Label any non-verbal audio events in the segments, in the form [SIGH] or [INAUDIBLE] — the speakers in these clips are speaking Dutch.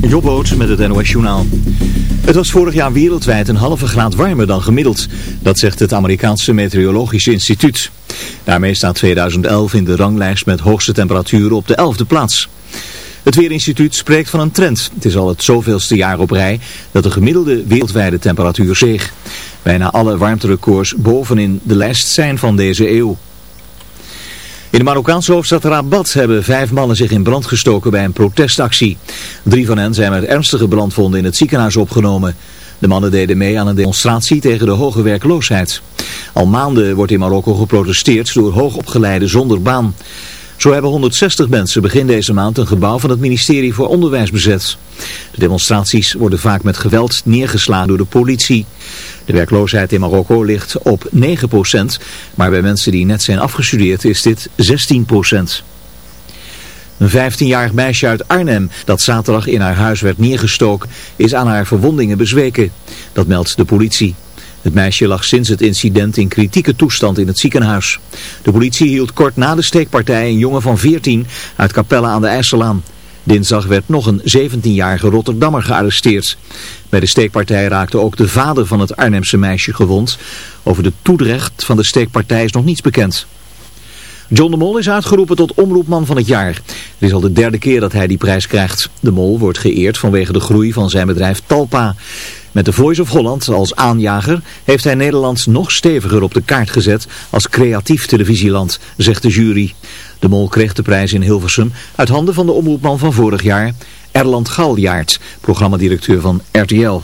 Jobboot met het NOS Journaal. Het was vorig jaar wereldwijd een halve graad warmer dan gemiddeld. Dat zegt het Amerikaanse Meteorologisch Instituut. Daarmee staat 2011 in de ranglijst met hoogste temperaturen op de 11e plaats. Het Weerinstituut spreekt van een trend. Het is al het zoveelste jaar op rij dat de gemiddelde wereldwijde temperatuur zeeg. Bijna alle warmterecords bovenin de lijst zijn van deze eeuw. In de Marokkaanse hoofdstad Rabat hebben vijf mannen zich in brand gestoken bij een protestactie. Drie van hen zijn met ernstige brandwonden in het ziekenhuis opgenomen. De mannen deden mee aan een demonstratie tegen de hoge werkloosheid. Al maanden wordt in Marokko geprotesteerd door hoogopgeleiden zonder baan. Zo hebben 160 mensen begin deze maand een gebouw van het ministerie voor Onderwijs bezet. De demonstraties worden vaak met geweld neergeslagen door de politie. De werkloosheid in Marokko ligt op 9%, maar bij mensen die net zijn afgestudeerd is dit 16%. Een 15-jarig meisje uit Arnhem dat zaterdag in haar huis werd neergestoken is aan haar verwondingen bezweken. Dat meldt de politie. Het meisje lag sinds het incident in kritieke toestand in het ziekenhuis. De politie hield kort na de steekpartij een jongen van 14 uit Capelle aan de IJsselaan. Dinsdag werd nog een 17-jarige Rotterdammer gearresteerd. Bij de steekpartij raakte ook de vader van het Arnhemse meisje gewond. Over de toedrecht van de steekpartij is nog niets bekend. John de Mol is uitgeroepen tot omroepman van het jaar. Het is al de derde keer dat hij die prijs krijgt. De Mol wordt geëerd vanwege de groei van zijn bedrijf Talpa. Met de Voice of Holland als aanjager heeft hij Nederland nog steviger op de kaart gezet als creatief televisieland, zegt de jury. De Mol kreeg de prijs in Hilversum uit handen van de omroepman van vorig jaar, Erland Galjaard, programmadirecteur van RTL.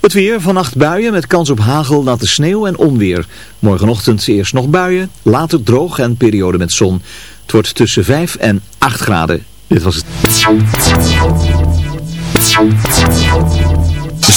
Het weer, vannacht buien met kans op hagel, natte sneeuw en onweer. Morgenochtend eerst nog buien, later droog en periode met zon. Het wordt tussen 5 en 8 graden. Dit was het.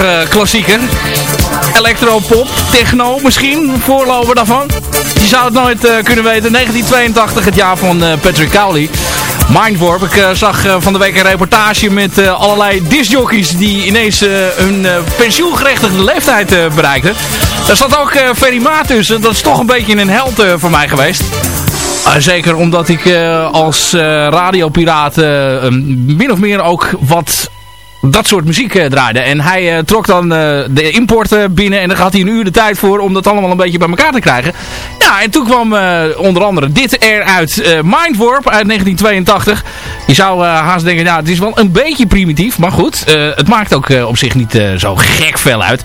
Erg uh, klassieker. Electropop, techno misschien, voorloper daarvan. Je zou het nooit uh, kunnen weten. 1982, het jaar van Patrick Cowley. Mindwarp. Ik zag van de week een reportage met allerlei discjockeys die ineens hun pensioengerechtigde leeftijd bereikten. Daar zat ook Ferry Maat tussen. Dat is toch een beetje een held voor mij geweest. zeker omdat ik als radiopiraat min of meer ook wat dat soort muziek uh, draaide. En hij uh, trok dan uh, de importen binnen en dan had hij een uur de tijd voor om dat allemaal een beetje bij elkaar te krijgen. Ja, en toen kwam onder andere dit eruit. Mindwarp uit 1982. Je zou haast denken, nou, het is wel een beetje primitief, maar goed. het maakt ook op zich niet zo gek veel uit.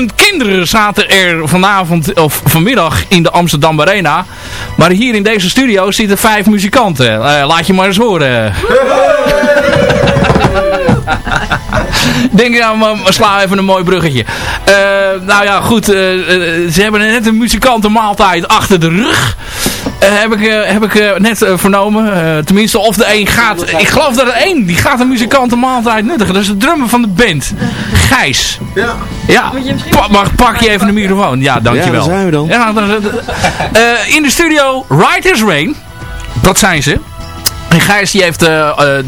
20.000 kinderen zaten er vanavond of vanmiddag in de Amsterdam Arena. Maar hier in deze studio zitten vijf muzikanten. Laat je maar eens horen. [LAUGHS] Denk ja, maar sla even een mooi bruggetje. Uh, nou ja, goed. Uh, ze hebben net een muzikantenmaaltijd achter de rug. Uh, heb ik, heb ik net vernomen. tenminste, of de een gaat... Ik geloof dat er één, die gaat een muzikantenmaaltijd nuttigen. Dat is de drummer van de band. Gijs. Ja. Ja. Pa mag pak je even de microfoon. Ja, dankjewel. Ja, daar zijn we dan. Ja, in de studio Writers Rain. Dat zijn ze. En Gijs die heeft uh,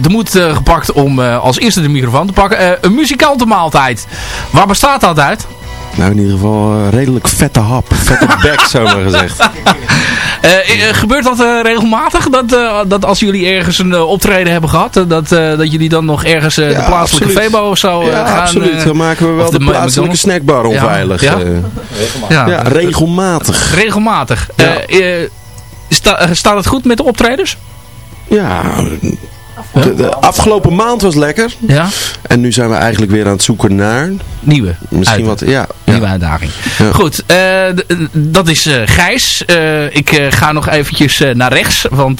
de moed uh, gepakt om als eerste de microfoon te pakken. een muzikantenmaaltijd. Waar bestaat dat uit? Nou, in ieder geval redelijk vette hap. Vette [LAUGHS] bek, zomaar gezegd. gebeurt dat regelmatig? Dat, dat als jullie ergens een optreden hebben gehad, dat, dat jullie dan nog ergens de plaatselijke absoluut. Febo of zo ja, gaan? absoluut. Dan maken we wel de, de plaatselijke snackbar onveilig. Ja, ja? ja regelmatig. Regelmatig. Sta, staat het goed met de optredens? Ja, de, afgelopen maand was lekker. Ja. En nu zijn we eigenlijk weer aan het zoeken naar... Nieuwe. Misschien wat, ja. Nieuwe uitdaging. Goed, uh, dat is uh, Gijs. Uh, ik ga nog eventjes naar rechts. Want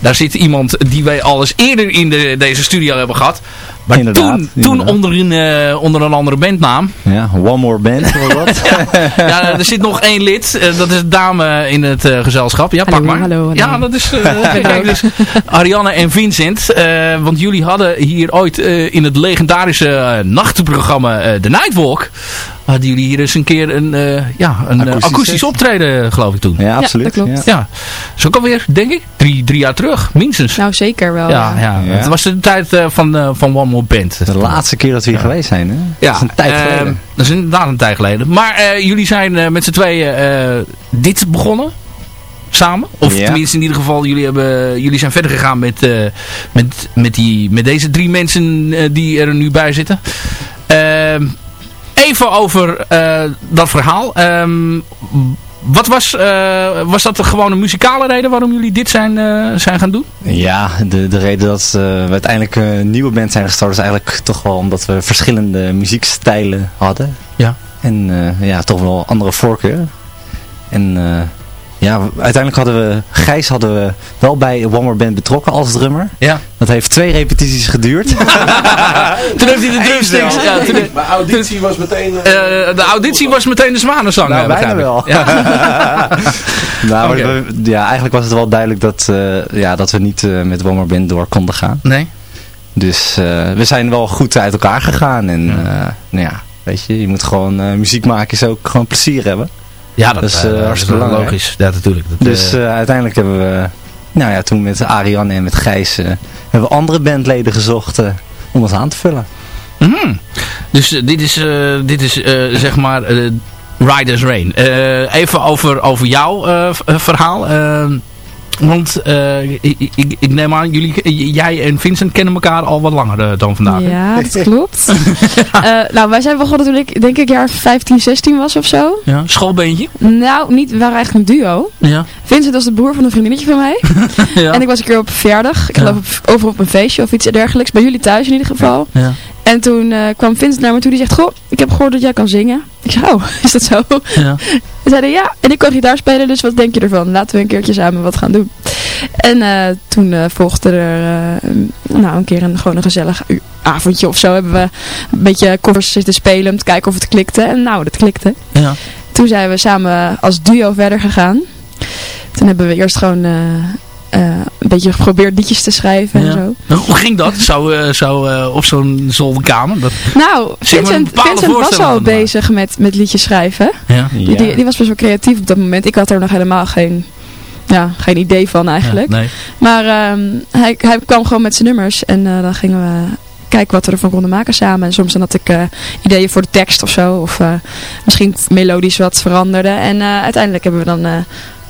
daar zit iemand die wij al eens eerder in de, deze studio hebben gehad. Maar inderdaad, toen, toen onder, een, uh, onder een andere bandnaam. Ja, One More Band wat. [LAUGHS] ja, er zit nog één lid. Uh, dat is een dame in het uh, gezelschap. Ja, hallo, pak maar. Hallo, hallo. Ja, dat is [LAUGHS] dus Ariane en Vincent. want jullie hadden hier ooit in het legendarische nachtprogramma The Nightwalk hadden jullie hier eens een keer een, uh, ja, een akoestisch, akoestisch optreden, geloof ik toen. Ja, absoluut. Ja, dat klopt. Ja. Is ook alweer, denk ik, drie, drie jaar terug, minstens. Nou, zeker wel. Ja, ja. ja. het was de tijd uh, van, uh, van One Band. De laatste keer dat we hier geweest zijn, hè? Ja. Dat is een tijd geleden. dat is inderdaad een tijd geleden. Maar jullie zijn met z'n tweeën dit begonnen? samen. Of tenminste in ieder geval, jullie, hebben, jullie zijn verder gegaan met, met, met, die, met deze drie mensen die er nu bij zitten. Uh, even over dat verhaal. Um, wat was, uh, was dat gewoon een muzikale reden waarom jullie dit zijn, uh, zijn gaan doen? Ja, de, de reden dat we uiteindelijk een nieuwe band zijn gestart is eigenlijk toch wel omdat we verschillende muziekstijlen hadden. Ja. En ja, toch wel andere voorkeuren. En ja, uiteindelijk hadden we, Gijs hadden we wel bij One More Band betrokken als drummer. Ja. Dat heeft twee repetities geduurd. [LAUGHS] toen heeft hij de drumsticks... Ja, toen de, auditie was meteen... Uh, de auditie was meteen de zwanenzang. Nou, bijna wel. Ja. [LAUGHS] nou, okay. we, ja, eigenlijk was het wel duidelijk dat, uh, ja, dat we niet uh, met One More Band door konden gaan. Nee. Dus we zijn wel goed uit elkaar gegaan. En nou ja, weet je, je moet gewoon muziek maken is ook gewoon plezier hebben. Ja, dat, is hartstikke logisch. Ja, natuurlijk. Dat, dus uh, uiteindelijk hebben we, nou ja, toen met Ariane en met Gijs, hebben we andere bandleden gezocht om ons aan te vullen. Mm -hmm. Dus dit is, dit is zeg maar Riders Rain. even over, over jouw verhaal. Want uh, ik, ik, ik, neem aan, jullie, jij en Vincent kennen elkaar al wat langer uh, dan vandaag. Ja, dat klopt. uh, [LAUGHS] nou, wij zijn begonnen toen ik denk ik jaar 15, 16 was of zo. Ja, schoolbeentje? Nou, niet, we waren eigenlijk een duo. Ja. Vincent was de broer van een vriendinnetje van mij. [LAUGHS] ja. En ik was een keer op verjaardag. Ik geloof ja. over op een feestje of iets dergelijks. Bij jullie thuis in ieder geval. Ja. En toen kwam Vincent naar me toe. Die zegt, goh, ik heb gehoord dat jij kan zingen. Ik zei, oh, [LAUGHS] is dat zo? Ja. Zeiden, ja. En ik kan gitaar spelen, dus wat denk je ervan? Laten we een keertje samen wat gaan doen. En uh, toen uh, volgde er nou, een keer een, gewoon een gezellig avondje of zo. Hebben we een beetje covers zitten spelen om te kijken of het klikte. En nou, dat klikte. Ja. Toen zijn we samen als duo verder gegaan. Toen hebben we eerst gewoon... Uh, een beetje geprobeerd liedjes te schrijven en zo. Nou, hoe ging dat? Zo, uh, zo uh, op zo'n zolderkamer? Dat, nou, Vincent, Vincent was al bezig met, met liedjes schrijven. Ja. Die, die, was best wel creatief op dat moment. Ik had er nog helemaal geen, ja, geen idee van eigenlijk. nee. Maar um, hij, hij kwam gewoon met zijn nummers en uh, dan gingen we kijken wat we ervan konden maken samen. En soms dan had ik uh, ideeën voor de tekst of zo. Of uh, misschien melodisch wat veranderde. En uiteindelijk hebben we dan,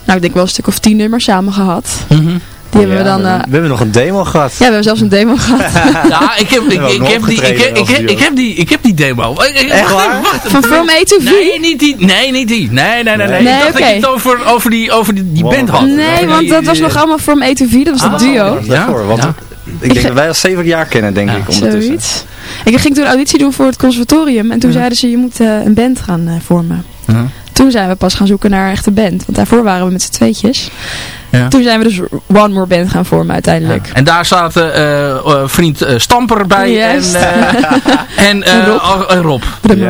nou ik denk wel een stuk of tien nummers samen gehad. Mm -hmm. Die hebben we dan... we, we hebben nog een demo gehad. Ja, we hebben zelfs een demo [LAUGHS] gehad. ja, ik heb, ik, ik, heb die, ik, ik, ik, ik, heb die, ik heb die demo. Echt waar? [LAUGHS] Van From A to V? Nee, niet die. Nee, niet die. Nee, nee, nee. nee. nee ik dacht okay. dat je het over, over die, over die, die band had. Nee, want dat was nog allemaal From A to V. Dat was dat duo. Ja, want ik denk dat wij al zeven jaar kennen, denk ik, ondertussen. Zoiets. Ik ging toen auditie doen voor het conservatorium. En toen zeiden ze, je moet uh, een band gaan uh, vormen. Toen zijn we pas gaan zoeken naar een echte band. Want daarvoor waren we met z'n tweetjes. Ja. Toen zijn we dus One More Band gaan vormen uiteindelijk. En daar zaten uh, vriend Stamper bij. Yes. En, [LAUGHS] en Rob. Rob.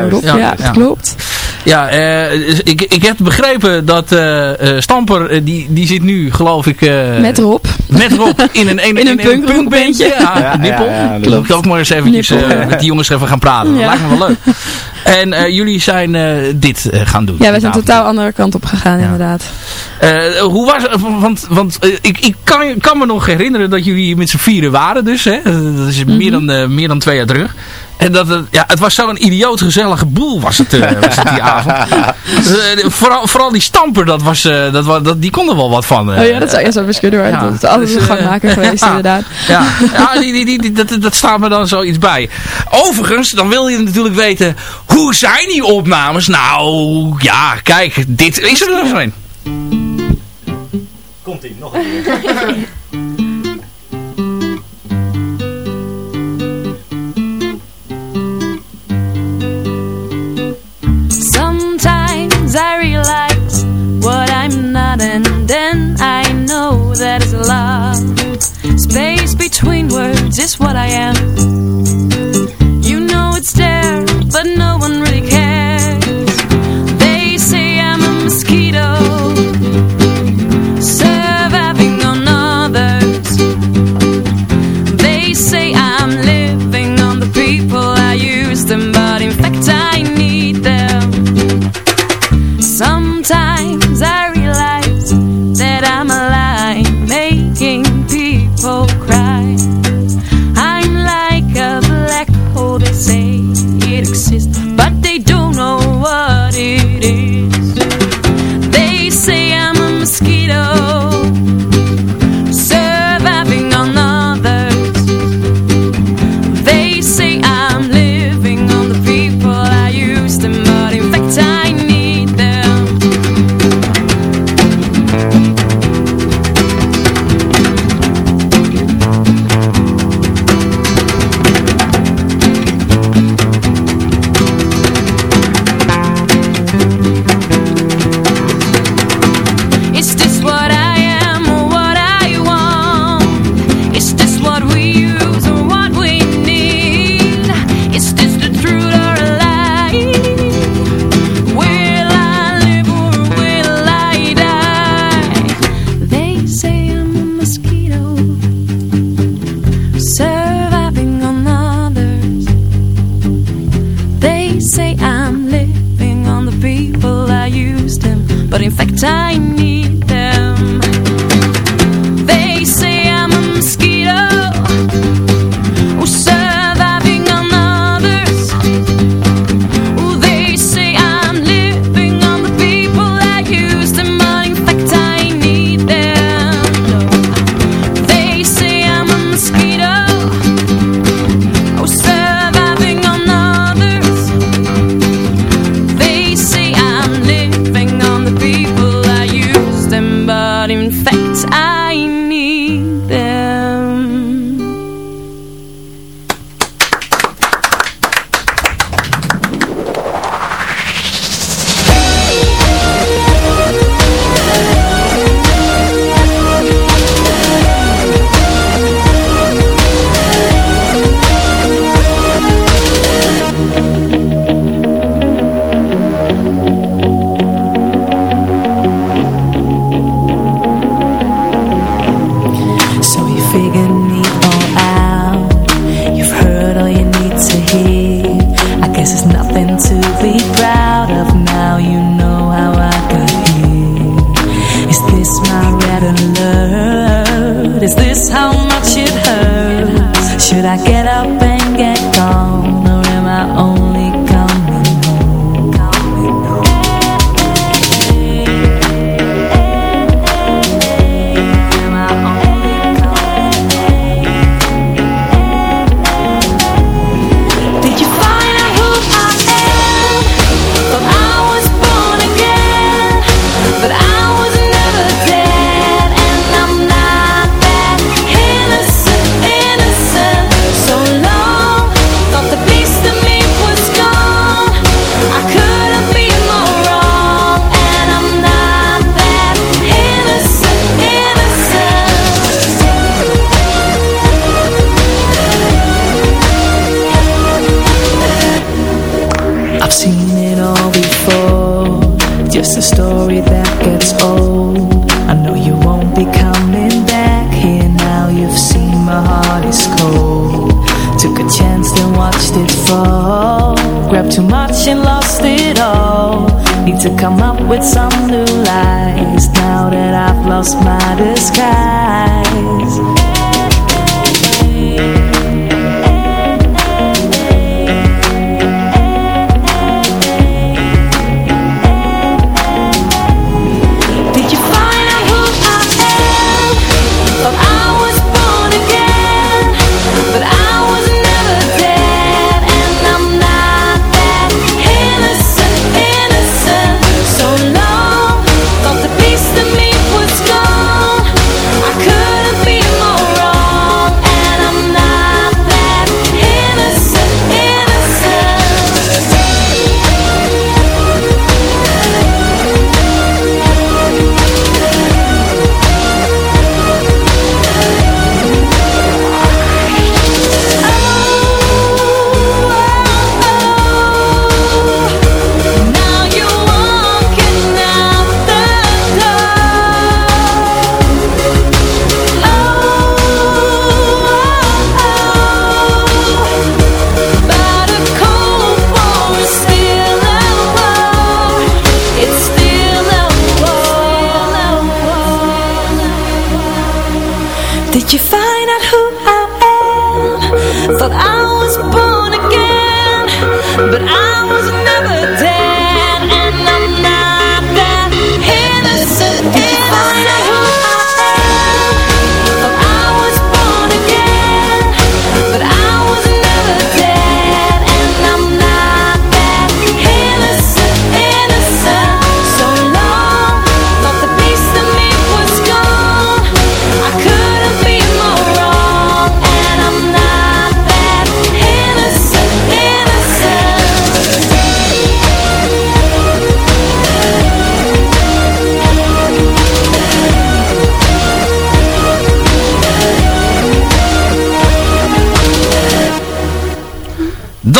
Rob. Ja, dat klopt. Ja, ik, ik heb begrepen dat Stamper, die, die zit nu geloof ik... met Rob. Met Rob in een, in, [LAUGHS] in een, punk, punkbandje. Ja, ja, nippel. Ja, ja, ik ook maar eens eventjes met die jongens even gaan praten. Dat lijkt me wel leuk. [LAUGHS] En uh, jullie zijn uh, dit uh, gaan doen. Ja, we zijn totaal andere kant op gegaan inderdaad. hoe was het? Want, want ik, ik kan, kan me nog herinneren dat jullie met z'n vieren waren dus. Hè? Dat is mm -hmm. meer, dan, meer dan twee jaar terug. En dat het, ja, het was zo'n idioot gezellige boel was het, uh, [LAUGHS] was het die avond. uh, vooral, vooral die stamper, dat was, uh, dat, was, dat, die kon er wel wat van. oh ja, dat zou je zo best kunnen hoor. Ja, dat is altijd dus, een gangmaker [LAUGHS] geweest ja, inderdaad. Ja, ja die, die, die, dat, dat staat me dan zoiets bij. Overigens, dan wil je natuurlijk weten, hoe zijn die opnames? Nou, ja, kijk, dit is er nog een. Komt-ie, nog een keer. [LAUGHS] This what I am.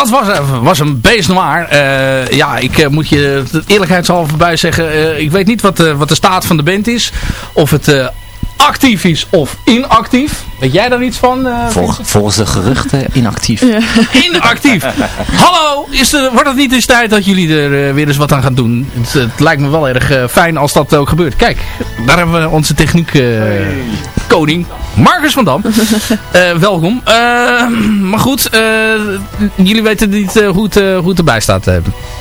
Dat was, eh, was een beest noir. Eh, ja, ik eh, moet je eerlijkheidshalve bij zeggen. eh, ik weet niet wat, de wat de staat van de band is. Of het eh, actief is of inactief. Weet jij daar iets van? eh, Vol- volgens de geruchten inactief. Inactief. Hallo, is er, wordt het niet eens tijd dat jullie er weer eens wat aan gaan doen? Het, het lijkt me wel erg fijn als dat ook gebeurt. Kijk, daar hebben we onze techniek eh, koning, Marcus van Dam. [LAUGHS] Eh, welkom. Eh, maar goed, eh, jullie weten niet hoe, het, eh, hoe het erbij staat.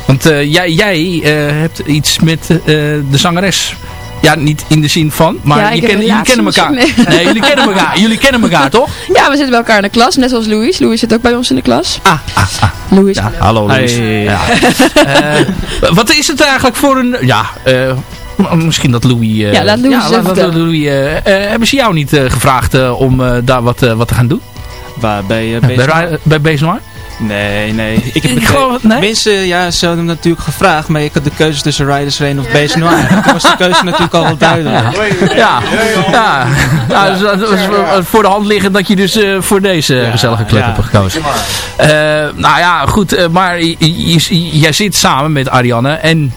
Want eh, jij, jij eh, hebt iets met eh, de zangeres. Ja, niet in de zin van, maar Ja, ik je heb ken- jullie kennen elkaar. Nee, jullie kennen elkaar. [LAUGHS] Jullie kennen elkaar, toch? Ja, we zitten bij elkaar in de klas, net zoals Louis. Louis zit ook bij ons in de klas. Ah, ah, ah. Louis. Ja, hallo Louis. Hey. Ja. [LAUGHS] Eh, wat is het eigenlijk voor een... Ja, eh, misschien dat Louis... eh, Ja, laat Louis ja, eens laat-. Louis eh, eh, hebben ze jou niet eh, gevraagd eh, om eh, daar wat, eh, wat te gaan doen? Waar, bij uh, bij, Ra- bij Base Noir? Nee, nee. Ik heb nee? Mensen, ja, ze hadden hem natuurlijk gevraagd, maar ik had de keuze tussen Riders Rain of Base Noir. [LAUGHS] Toen was de keuze natuurlijk al wel duidelijk. Ja, ja. ja dus dat was voor de hand liggen dat je dus eh, voor deze gezellige club ja. hebt gekozen. Eh, nou ja, goed, maar jij zit samen met Ariane en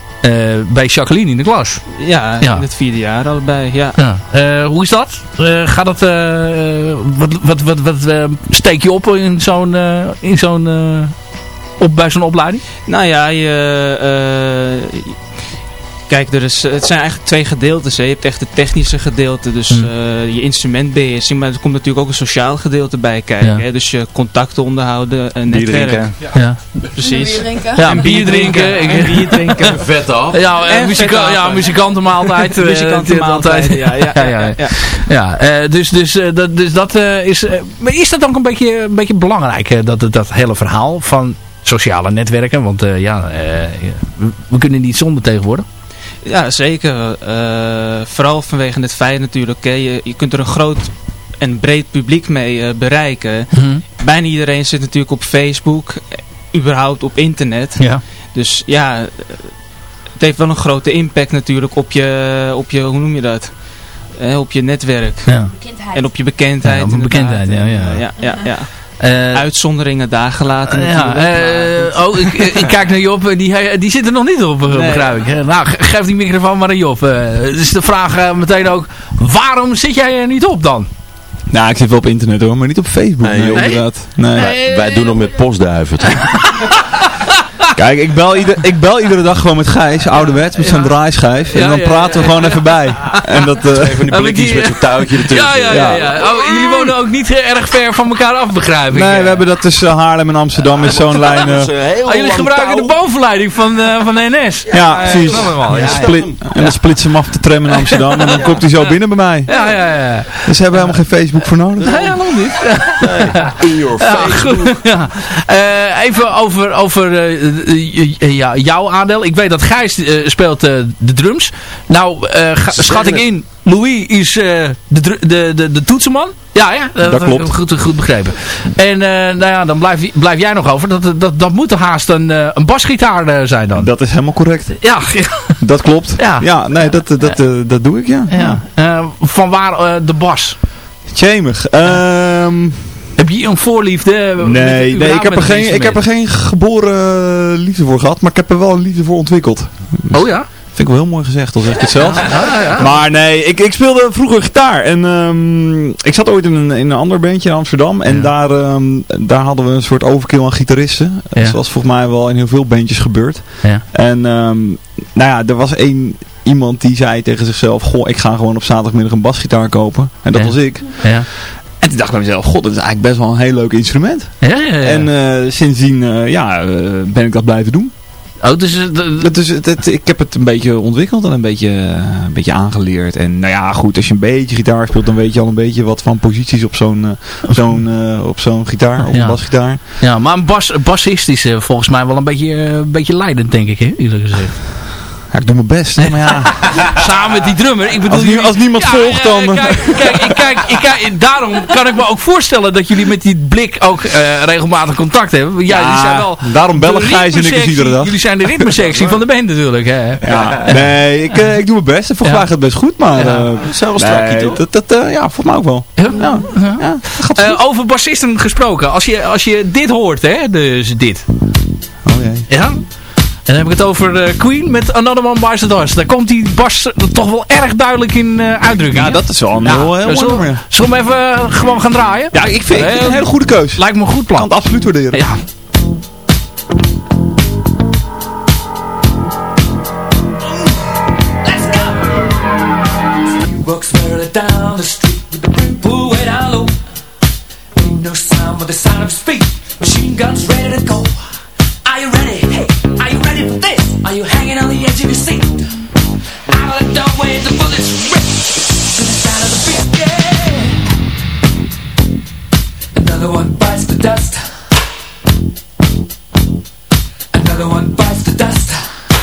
bij Jacqueline in de klas. Ja, Ja. in het vierde jaar allebei, ja. Ja. Eh, hoe is dat? Eh, gaat dat, eh, wat, wat, wat, wat eh, steek je op in zo'n, eh, in zo'n, eh, op, bij zo'n opleiding? Nou ja, je, eh, Kijk, er is, het zijn eigenlijk twee gedeeltes. Hè. Je hebt echt het technische gedeelte, dus Hmm. eh, je instrumentbeheersing. Maar er komt natuurlijk ook een sociaal gedeelte bij kijken. Ja. Hè. Dus je contacten onderhouden, een netwerk. drinken. Ja. Precies. Ja, en bier drinken. Ik- En bier drinken. Vet af. Ja, en En muzika ja, muzikantenmaaltijd. [LAUGHS] eh, Muzikantenmaaltijd, ja, ja, ja, ja, ja. Ja, eh, dus, dus, eh, dat, dus dat eh, is... eh, maar is dat ook een beetje, een beetje belangrijk, eh, dat, dat hele verhaal van sociale netwerken? Want eh, ja, eh, we, we kunnen niet zonder tegenwoordig. Ja, zeker. Eh, vooral vanwege het feit natuurlijk, hè, je, je kunt er een groot en breed publiek mee eh, bereiken. Bijna iedereen zit natuurlijk op Facebook, eh, überhaupt op internet. Ja. Dus ja, het heeft wel een grote impact natuurlijk op je, op je hoe noem je dat? Eh, op je netwerk. ja. En op je bekendheid. Ja, op een inderdaad. bekendheid, ja, ja. ja, ja, ja. Eh, Uitzonderingen daar gelaten ja, natuurlijk. maar eh, oh, ik, ik kijk naar Job, die, die zit er nog niet op, Nee. begrijp ik. Nou, ge- geef die microfoon maar aan Job. Dus de vraag meteen ook, waarom zit jij er niet op dan? Nou, ik zit wel op internet hoor, maar niet op Facebook. Nee, Nee, joh. inderdaad. Nee. Nee. Wij doen nog met postduiven. [LAUGHS] Kijk, ik bel, ieder, ik bel iedere dag gewoon met Gijs, ouderwets, met zo'n draaischijf. En Ja, dan ja, praten we ja. gewoon even bij. En dat, eh, Even die Oh, blikjes die- met zo'n touwtje ertussen. Ja, ja, ja. ja. Oh, jullie wonen ook niet eh, erg ver van elkaar af, begrijp ik. nee, Eh, we hebben dat tussen Haarlem en Amsterdam is zo'n lijn. eh, Oh, jullie gebruiken de bovenleiding van, eh, van de NS. ja, precies. En ja, dan split- En dan splitsen ze hem af de tram in Amsterdam en dan komt hij zo binnen bij mij. Ja, ja, ja. Dus hebben helemaal geen Facebook voor nodig. Nee, helemaal niet. In your Ja, face. goed, ja. Eh, even over, over eh, eh, eh, ja, jouw aandeel. Ik weet dat Gijs speelt de drums. Nou, schat ik in, Louis is de, de, de, de toetsenman. Ja, ja. Dat klopt. Goed, goed begrepen. En nou ja, dan blijf, blijf jij nog over. Dat, dat, dat moet haast een, een basgitaar zijn dan. Dat is helemaal correct. Ja, [LAUGHS] Dat klopt. Ja. Ja, nee, dat, dat, dat doe ik, ja. ja. Van waar de bas? Tjemig. Ehm, Heb je een voorliefde? eh, nee, nee ik, heb er geen, ik heb er geen geboren liefde voor gehad, maar ik heb er wel een liefde voor ontwikkeld. Oh ja? Vind ik wel heel mooi gezegd, al zeg ik het zelf. Ja, ja. Maar nee, ik, ik speelde vroeger gitaar. En ehm, ik zat ooit in een, in een ander bandje in Amsterdam. En Ja. daar, ehm, daar hadden we een soort overkill aan gitaristen. Zoals volgens mij wel in heel veel bandjes gebeurt. Ja. En ehm, nou ja, er was één iemand die zei tegen zichzelf... Goh, ik ga gewoon op zaterdagmiddag een basgitaar kopen. En dat was ik. En toen dacht ik bij mezelf, god, dat is eigenlijk best wel een heel leuk instrument. Ja, ja, ja. En eh, sindsdien eh, ja, eh, ben ik dat blijven doen. oh, dus, Dat is, ik heb het een beetje ontwikkeld en een beetje, een beetje aangeleerd. En nou ja, goed, als je een beetje gitaar speelt, dan weet je al een beetje wat van posities op zo'n zo'n op zo'n gitaar, op Ja. een basgitaar. Ja, maar een bas, bassist is volgens mij wel een beetje, een beetje leidend, denk ik, hè? eerlijk gezegd. Ja, ik doe mijn best, hè, maar ja. [LAUGHS] Samen met die drummer. Ik bedoel, Als jullie- als niemand volgt, dan- eh, kijk, kijk, ik kijk, ik kijk, daarom kan ik me ook voorstellen dat jullie met die blik ook eh, regelmatig contact hebben. Ja, jullie zijn wel daarom bellen Gijs en ik ritmesectie- iedere dag. Jullie zijn de ritmesectie [LAUGHS] van de band natuurlijk, hè? Ja, nee, ik, eh, ik doe mijn best en volgens Ja. mij gaat het best goed, maar... Eh, Zelfs nee, strakkie, toch? dat, dat, eh, ja, volgens mij ook wel. Ja. Eh, over bassisten gesproken. Als je, als je dit hoort, hè? Dus dit. Oh jee. Ja? En dan heb ik het over eh, Queen met Another One Bites the Dust. Daar komt die bas toch wel erg duidelijk in eh uitdrukking. Ja, dat is wel een Ja, heel, heel mooi zullen, we hem even eh, gewoon gaan draaien? Ja, ik vind, ik vind het een hele goede keus. Lijkt me een goed Ik plan. kan het absoluut waarderen. Ja. Walks further down the street with the brim pulled way down low. Ain't no sound but the sound of his feet. Machine guns ready to go. Are you ready? Hey, Another one bites the dust. Another one bites the dust.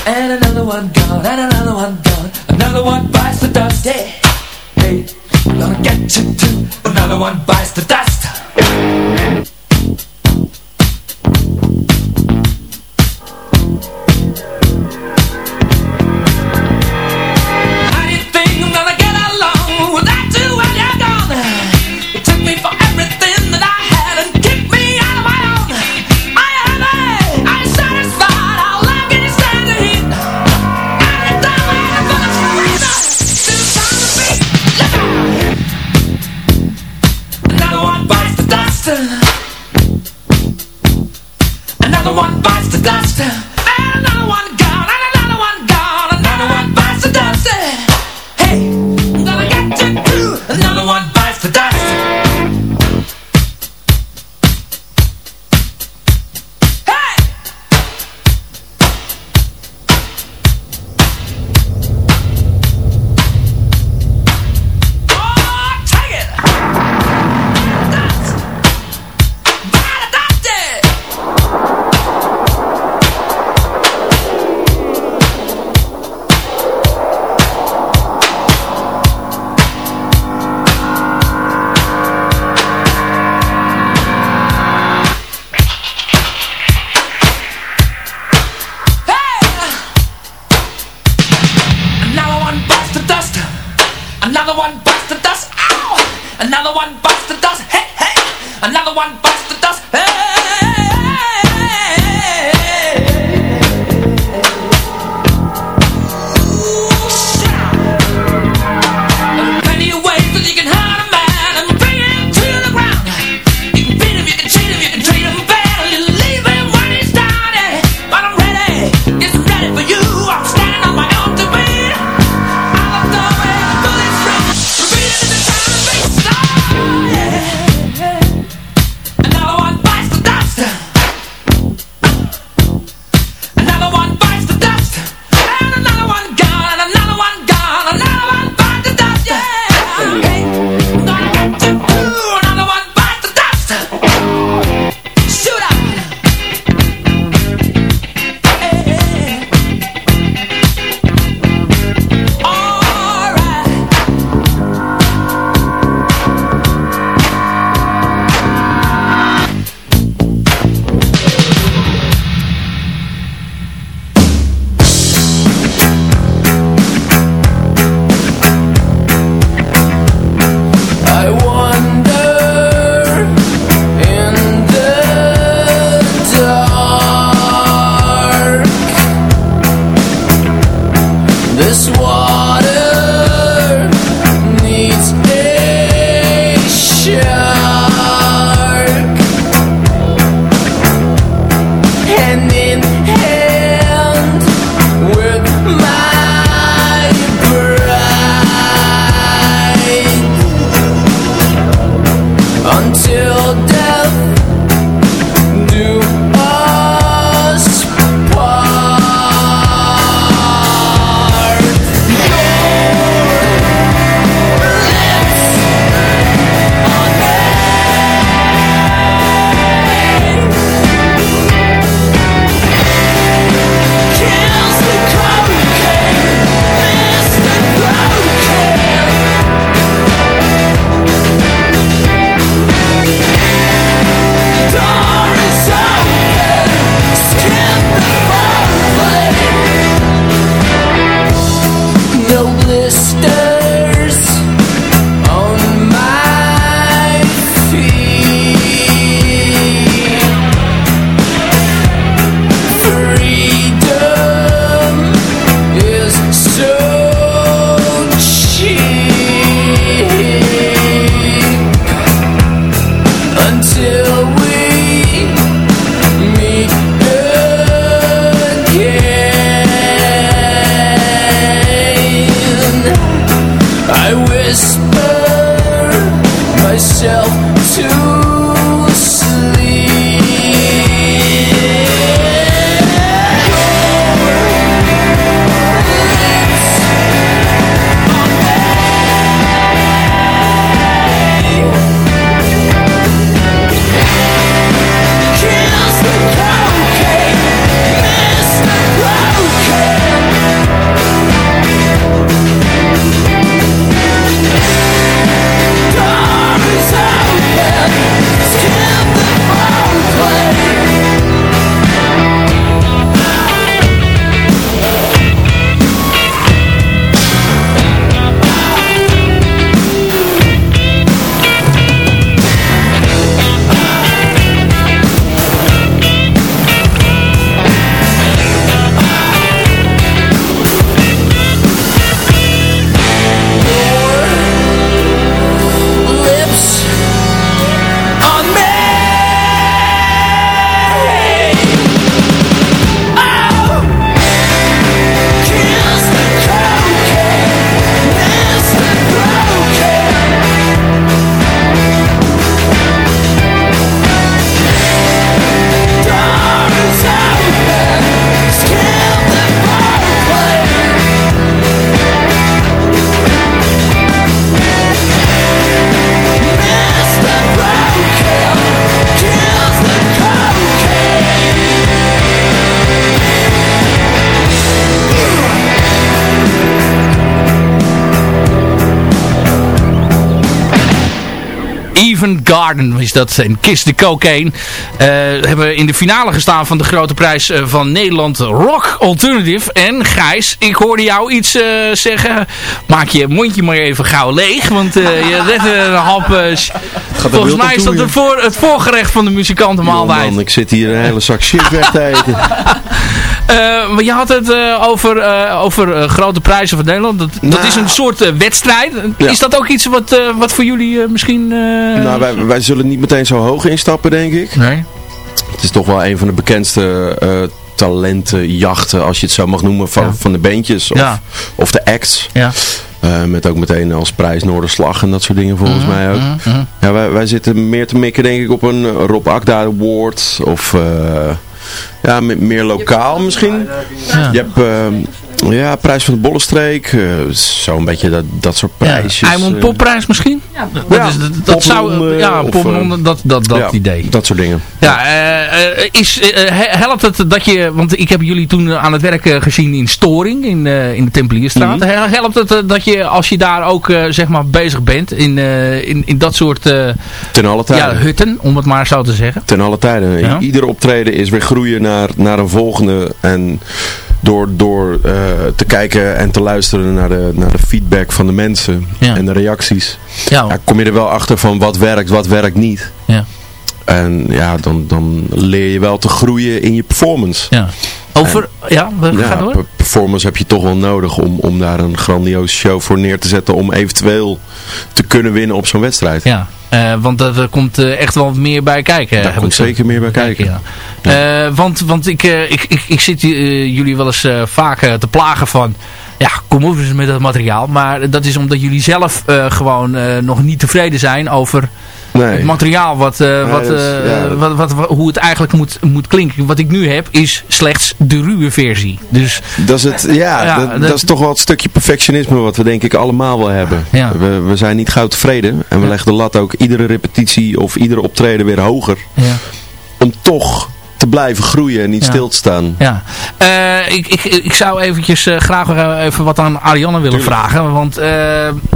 And another one gone, and another one gone. Another one bites the dust. Yeah. Hey, gonna get you too. Another one bites the dust. Garden is dat. En Kiss the Cocaine. Uh, hebben in de finale gestaan van de grote prijs van Nederland Rock Alternative. En Gijs, ik hoorde jou iets zeggen. Maak je mondje maar even gauw leeg. Want je redt een hap... volgens mij is dat het, voor, het voorgerecht van de muzikantenmaaltijd. man, ik zit hier een hele zak shit weg te eten. [LAUGHS] maar je had het over, over grote prijzen van Nederland. Dat, dat nou. is een soort wedstrijd. Is dat ook iets wat, wat voor jullie misschien... nou, wij, wij zullen niet meteen zo hoog instappen, denk ik. Nee. Het is toch wel een van de bekendste talentenjachten, als je het zo mag noemen, van, van de bandjes of, of de acts. Ja. Uh, met ook meteen als prijs Noorderslag en dat soort dingen volgens mhm, mij ook. Mhm, mhm. Ja, wij, wij zitten meer te mikken denk ik op een Rob Akda Award of uh, ja, meer lokaal misschien. Ja. Je hebt ja, prijs van de Bollenstreek. Uh, Zo'n beetje dat, dat soort prijsjes. Ja, Eimond Popprijs misschien? Ja, dat, is, dat, dat zou... Ja, Popronde, dat, dat, dat idee. Dat soort dingen. Ja, uh, is, helpt het dat je... Want ik heb jullie toen aan het werk gezien in Storing, in, in de Tempelierstraat. Mm -hmm. Helpt het dat je, als je daar ook zeg maar bezig bent, in, in, in dat soort... Ten alle tijden. Ja, hutten, om het maar zo te zeggen. Ten alle tijden. Ja. Iedere optreden is weer groeien naar, naar een volgende. En door, door uh, te kijken en te luisteren naar de, naar de feedback van de mensen ja. en de reacties. Ja. Ja, kom je er wel achter van wat werkt, wat werkt niet. Ja. En ja, dan, dan leer je wel te groeien in je performance. Ja. Over, en, ja, we gaan door. Performance heb je toch wel nodig om, om daar een grandioze show voor neer te zetten. Om eventueel te kunnen winnen op zo'n wedstrijd. Ja, uh, want er komt uh, echt wel meer bij kijken. Daar komt zeker meer bij kijken. ja. ja. Uh, want want ik, ik, ik, ik zit jullie wel eens vaak te plagen van... Ja, kom op eens met dat materiaal. Maar dat is omdat jullie zelf gewoon nog niet tevreden zijn over... Nee. Het materiaal wat, uh, wat, uh, ja, wat, wat, wat, hoe het eigenlijk moet, moet klinken. Wat ik nu heb is slechts de ruwe versie. Dus, dat is het, ja, ja dat, dat, dat, is toch wel het stukje perfectionisme wat we denk ik allemaal wel hebben. Ja. We, we zijn niet gauw tevreden. En we leggen de lat ook iedere repetitie of iedere optreden weer hoger. Om toch te blijven groeien en niet stil te staan. Ja. Uh, ik, ik, ik zou eventjes uh, graag even wat aan Ariane willen Tuurlijk. vragen. Want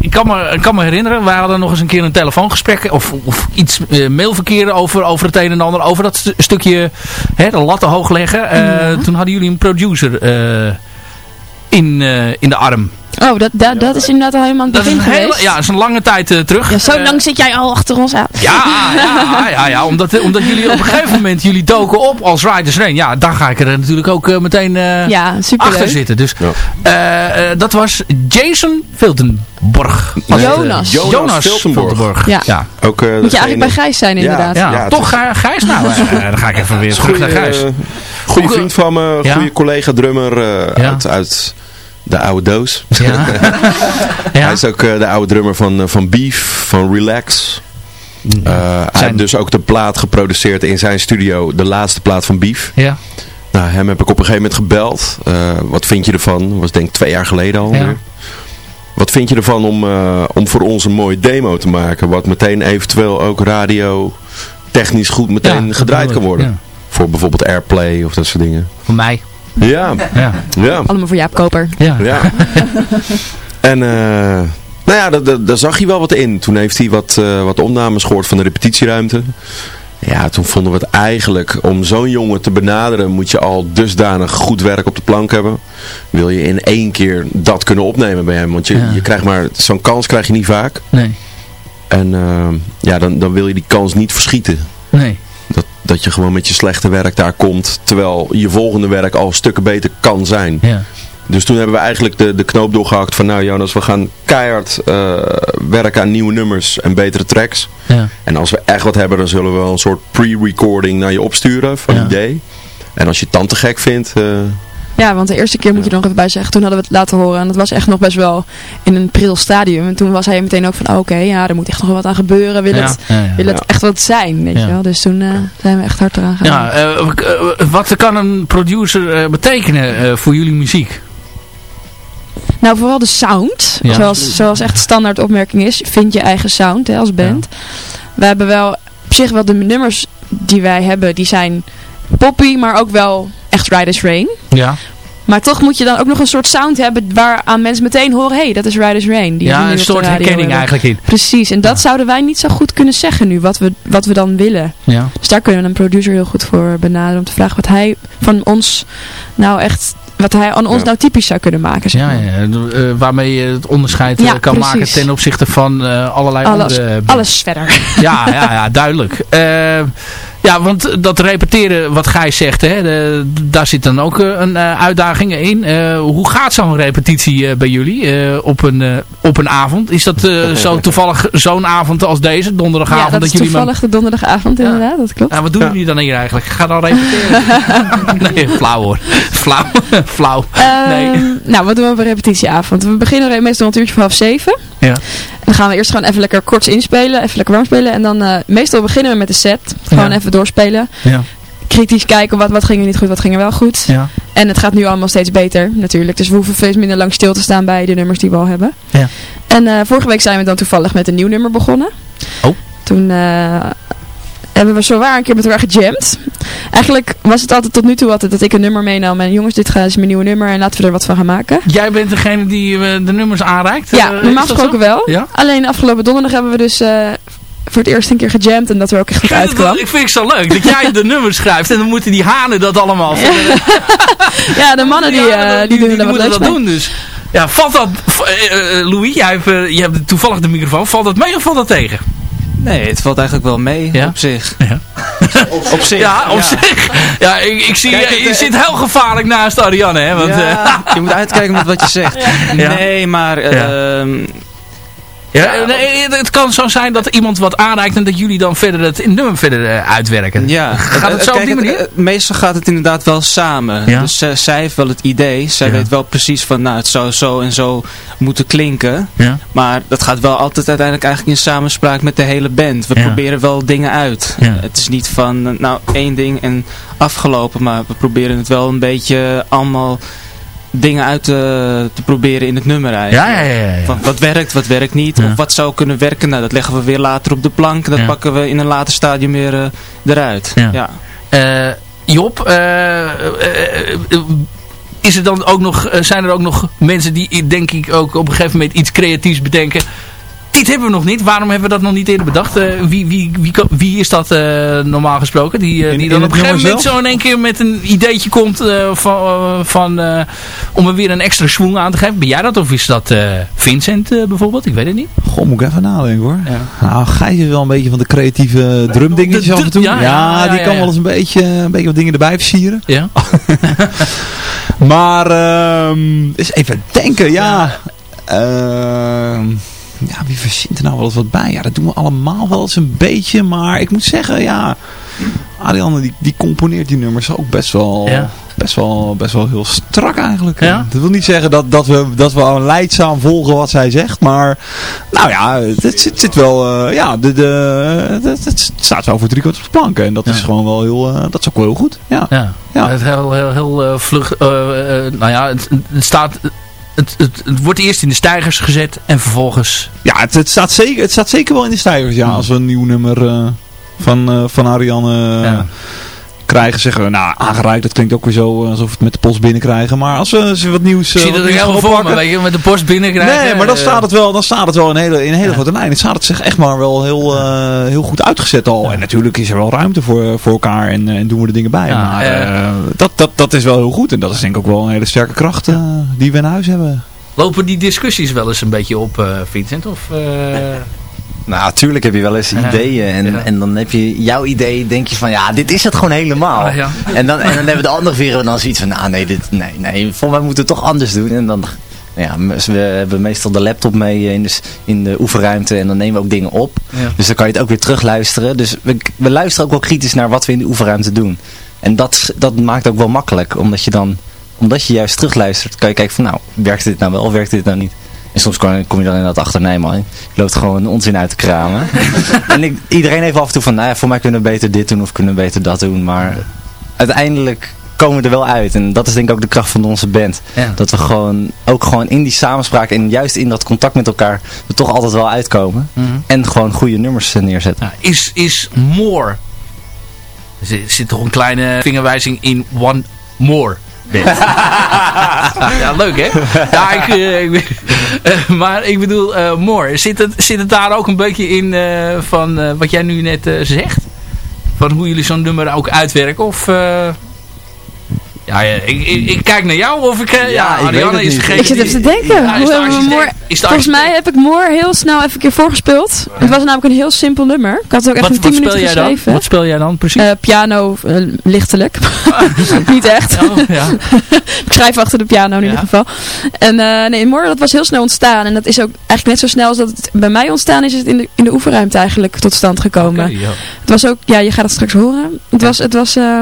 ik, kan me, ik kan me herinneren, wij hadden nog eens een keer een telefoongesprek of, of iets mailverkeer over, over het een en ander. Over dat st stukje hè, de latten hoog leggen. Ja. Toen hadden jullie een producer in, in de arm. Oh, dat, dat, dat is inderdaad al helemaal het begin geweest. Hele, ja, dat is een lange tijd uh, terug. Ja, zo uh, lang zit jij al achter ons aan. Ja, ja, ja, ja omdat, omdat jullie op een gegeven moment, jullie doken op als Riders Rain. Ja, dan ga ik er natuurlijk ook uh, meteen ja, achter zitten. Dus ja. dat was Jason Filtenborg. Nee, Jonas. Jonas. Jonas. Ja. ja. Ook, Moet je eigenlijk bij Gijs zijn inderdaad. Ja, ja toch Gijs nou. [LAUGHS] dan ga ik even weer terug naar Gijs. Goede vriend van me, goede collega drummer uit... uit de oude doos. Ja. [LAUGHS] ja. Hij is ook uh, de oude drummer van, uh, van Beef, van Relax. Uh, zijn... Hij heeft dus ook de plaat geproduceerd in zijn studio, de laatste plaat van Beef. Ja. Nou, hem heb ik op een gegeven moment gebeld. wat vind je ervan? Dat was denk ik twee jaar geleden al. Ja. Wat vind je ervan om, om voor ons een mooie demo te maken? Wat meteen eventueel ook radio technisch goed meteen ja, gedraaid kan worden. Ja. Voor bijvoorbeeld Airplay of dat soort dingen. Voor mij. Ja. ja. ja. Allemaal voor Jaap Koper. Ja. ja. [LAUGHS] en uh, nou ja, daar zag hij wel wat in. Toen heeft hij wat, uh, wat opnames gehoord van de repetitieruimte. Ja, toen vonden we het eigenlijk, om zo'n jongen te benaderen, moet je al dusdanig goed werk op de plank hebben. Wil je in één keer dat kunnen opnemen bij hem. Want je, ja. je krijgt maar, zo'n kans krijg je niet vaak. Nee. En uh, ja, dan, dan wil je die kans niet verschieten. Nee. Dat, dat je gewoon met je slechte werk daar komt, terwijl je volgende werk al stukken beter kan zijn. Ja. Dus toen hebben we eigenlijk de, de knoop doorgehakt van nou Jonas, we gaan keihard uh, werken aan nieuwe nummers en betere tracks. Ja. En als we echt wat hebben, dan zullen we wel een soort pre-recording naar je opsturen van ja. idee. En als je het dan te gek vindt... Uh, ja, want de eerste keer moet je er nog even bij zeggen, toen hadden we het laten horen. En dat was echt nog best wel in een pril stadium. En toen was hij meteen ook van, oké, okay, ja, er moet echt nog wat aan gebeuren. Wil ja, het, wil het echt wat zijn, weet je wel. Dus toen uh, zijn we echt hard eraan gegaan. Ja, uh, wat kan een producer betekenen voor jullie muziek? Nou, vooral de sound. Ja. Zoals, zoals echt standaard opmerking is. Vind je eigen sound hè, als band. We hebben wel op zich wel de nummers die wij hebben. Die zijn poppy, maar ook wel echt Riders Rain. Ja. Maar toch moet je dan ook nog een soort sound hebben waaraan mensen meteen horen, hé, hey, dat is Riders Rain. Die ja, een soort herkenning hebben. eigenlijk in. Precies, en dat zouden wij niet zo goed kunnen zeggen nu, wat we, wat we dan willen. Ja. Dus daar kunnen we een producer heel goed voor benaderen om te vragen wat hij van ons nou echt, wat hij aan ons Ja. nou typisch zou kunnen maken. Zeg Ja, maar. ja, eh, waarmee je het onderscheid eh, kan precies. maken ten opzichte van eh, allerlei Alles, andere... alles verder. Ja, ja, ja duidelijk. [LAUGHS] Ja, want dat repeteren, wat Gijs zegt, hè, de- daar zit dan ook eh, een eh, uitdaging in. Eh, hoe gaat zo'n repetitie eh, bij jullie eh, op, een, eh, op een avond? Is dat eh, [LAUGHS] zo toevallig zo'n avond als deze, donderdagavond? Ja, dat is jullie maar- toevallig de donderdagavond Ja. inderdaad, dat klopt. Ja, wat doen jullie dan hier eigenlijk? Ga dan repeteren. [LAUGHS] nee, flauw hoor. Flauw. [LAUGHS] flauw. Nee. Ehm, nou, wat doen we op een repetitieavond? We beginnen meestal een uurtje van half zeven. Ja. En dan gaan we eerst gewoon even lekker kort inspelen, even lekker warm spelen. En dan eh, meestal beginnen we met de set. Gewoon Ja. even doorspelen. Ja. Kritisch kijken, wat, wat ging er niet goed, wat ging er wel goed. Ja. En het gaat nu allemaal steeds beter, natuurlijk. Dus we hoeven steeds minder lang stil te staan bij de nummers die we al hebben. Ja. En eh, vorige week zijn we dan toevallig met een nieuw nummer begonnen. Oh. Toen eh, hebben we zo waar een keer met elkaar gejamd. Eigenlijk was het altijd tot nu toe altijd dat ik een nummer meenam. En jongens, dit gaat- is mijn nieuwe nummer en laten we er wat van gaan maken. Jij bent degene die eh, de nummers aanreikt? Ja, Eh, normaal gesproken wel. Ja? Alleen afgelopen donderdag hebben we dus eh, voor het eerst een keer gejamd en dat er ook echt wat Ik vind, het, uitkwam. ik vind het zo leuk dat jij de nummers schrijft en dan moeten die hanen dat allemaal [LAUGHS] Ja, de mannen die, eh, die, doen leuks dat doen dus. Ja, valt dat, Louis, jij hebt, je hebt toevallig de microfoon, valt dat mee of valt dat tegen? Nee, het valt eigenlijk wel mee Ja? op zich. Ja. op zich. Ja, op zich. Ja, ik, ik zie, Kijk, je, je eh, zit heel gevaarlijk naast Ariane, hè? Want, Ja, eh, je moet uitkijken met wat je zegt. Nee, maar ehm, ja, nee, het, kan zo zijn dat iemand wat aanreikt en dat jullie dan verder het nummer verder eh, uitwerken. ja. Gaat het Eh, zo op die manier? eh, meestal gaat het inderdaad wel samen. Ja. Dus zij heeft wel het idee. Zij Ja. weet wel precies van, nou, het zou zo en zo moeten klinken. Ja. Maar dat gaat wel altijd uiteindelijk eigenlijk in samenspraak met de hele band. We proberen wel dingen uit. Ja. Het is niet van, nou, één ding en afgelopen. Maar we proberen het wel een beetje allemaal dingen uit te, te proberen in het nummer eigenlijk. Ja, ja, ja. ja. Van, wat werkt, wat werkt niet, Ja. of wat zou kunnen werken. Nou, dat leggen we weer later op de plank. Dat Ja. pakken we in een later stadium weer eh, eruit. Ja. Eh, Job, eh, eh, eh, eh, is er dan ook nog, eh, zijn er ook nog mensen die denk ik ook op een gegeven moment iets creatiefs bedenken? Dit hebben we nog niet. Waarom hebben we dat nog niet eerder bedacht? Eh, wie, wie, wie, wie is dat eh, normaal gesproken? Die, eh, In- die dan op een gegeven moment zo in één keer met een ideetje komt van, van, om er weer een extra swing aan te geven. Ben jij dat of is dat Vincent bijvoorbeeld? Ik weet het niet. Goh, moet ik even nadenken hoor. Ja. Nou, Gijs is wel een beetje van de creatieve drumdingetjes af en toe. ja, Ja, ja, ja, die kan wel eens een beetje, een beetje wat dingen erbij versieren. Ja? [LAUGHS] Maar, ehm eens even denken, ja. Ehm, ja, wie verzint er nou wel eens wat bij? Ja, dat doen we allemaal wel eens een beetje. Maar ik moet zeggen, ja, Ariane die, die componeert die nummers ook best wel, Ja. best wel, best wel heel strak eigenlijk. Ja? Dat wil niet zeggen dat, dat, we, dat we al leidzaam volgen wat zij zegt. Maar, nou ja, het zit, zit wel, eh, ja, de, de, het, het staat wel voor drie kwart op de planken. En dat Ja. is gewoon wel heel, eh, dat is ook wel heel goed. Ja. Ja. Het heel, heel, heel eh, vlug. nou ja, het, het staat. Het, het, het wordt eerst in de stijgers gezet en vervolgens. Ja, het, het, staat zeker, het staat zeker wel in de stijgers. Ja, als we een nieuw nummer eh, van, eh, van Ariane eh, Ja. Krijgen, zeggen we, nou, aangereikt, dat klinkt ook weer zo eh, alsof we het met de post binnenkrijgen. Maar als we, als we wat nieuws, Ik eh, zie dat ik nieuws helemaal gaan voor me, oppakken- weet je, met de post binnenkrijgen. Nee, maar dan eh, staat het wel, dan staat het wel in een hele, in een hele Ja. grote lijn. Het staat het zich echt maar wel heel, eh, heel goed uitgezet al. En natuurlijk is er wel ruimte voor, voor elkaar en, en doen we er dingen bij. Ja, maar dat, dat, dat is wel heel goed. En dat is denk ik ook wel een hele sterke kracht die we in huis hebben. Lopen die discussies wel eens een beetje op, eh, Vincent? Of, eh, Nou, natuurlijk heb je wel eens ideeën. En, Ja. en dan heb je jouw idee, denk je van ja, dit is het gewoon helemaal. Ah, ja. en, dan, en dan hebben de anderen weer dan zoiets van, nou nee, dit, nee, nee, voor mij moeten we het toch anders doen. En dan, ja, we hebben meestal de laptop mee in de, in de oefenruimte en dan nemen we ook dingen op. Ja. Dus dan kan je het ook weer terugluisteren. Dus we, we luisteren ook wel kritisch naar wat we in de oefenruimte doen. En dat, dat maakt ook wel makkelijk, omdat je dan, omdat je juist terugluistert, kan je kijken van nou, werkt dit nou wel of werkt dit nou niet. En soms kom, je dan inderdaad achter, nee man, je loopt gewoon onzin uit te kramen. [LAUGHS] en ik, iedereen heeft af en toe van, nou ja, voor mij kunnen we beter dit doen of kunnen we beter dat doen. Maar uiteindelijk komen we er wel uit. En dat is denk ik ook de kracht van onze band. Ja. Dat we gewoon, ook gewoon in die samenspraak en juist in dat contact met elkaar, we toch altijd wel uitkomen. Mhm. En gewoon goede nummers neerzetten. Nou, is, is more. Er zit, zit toch een kleine vingerwijzing in one more. [LAUGHS] ja, leuk hè? Ja, ik, eh, eh, maar ik bedoel, eh Moor, zit het, zit het daar ook een beetje in van wat jij nu net zegt? Van hoe jullie zo'n nummer ook uitwerken? Of... ja, ja, ik, ik, ik kijk naar jou of ik... eh, ja, ik weet Ariane het is niet. degene Ik zit even te denken. Ja, Hoe de Moor- is de Volgens mij heb ik Moor heel snel even een keer voorgespeeld. Het was namelijk een heel simpel nummer. Ik had het ook echt Wat, in 10 wat speel minuten jij dan? geschreven. Wat speel jij dan precies? Eh, piano, eh, lichtelijk. [LAUGHS] Niet echt. Oh, ja. [LAUGHS] ik schrijf achter de piano in Ja. ieder geval. En eh, nee, Moor, dat was heel snel ontstaan. En dat is ook eigenlijk net zo snel als dat het bij mij ontstaan is, is het in de, in de oefenruimte eigenlijk tot stand gekomen. Het was ook, ja, je gaat het straks horen. Het was, het was eh,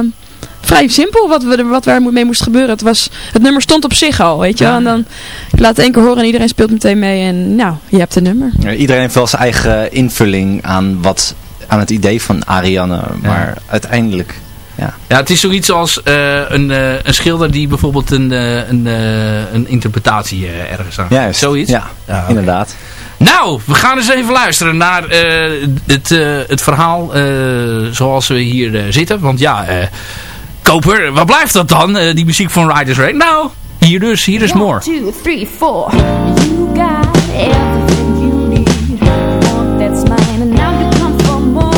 vrij simpel wat, we, er- wat er mee moest gebeuren. Het, was, het nummer stond op zich al, weet je wel. Ja. En dan laat het één keer horen en iedereen speelt meteen mee. En nou, je hebt een nummer. Ja, Iedereen heeft wel zijn eigen invulling aan, wat, aan het idee van Ariane. Maar uiteindelijk... Ja, het is zoiets als eh, een, eh, een schilder die bijvoorbeeld een, eh, een, eh, een interpretatie ergens aan. Juist. Zoiets? Ja, inderdaad. Nou, we gaan eens even luisteren naar eh, het, eh, het verhaal eh, zoals we hier zitten. Want ja, eh, Koper, wat blijft dat dan, eh, die muziek van Riders Rain? Nou, hier dus, hier is more. One, two, three, four. You got everything you need. Want that's mine, and now you come for more.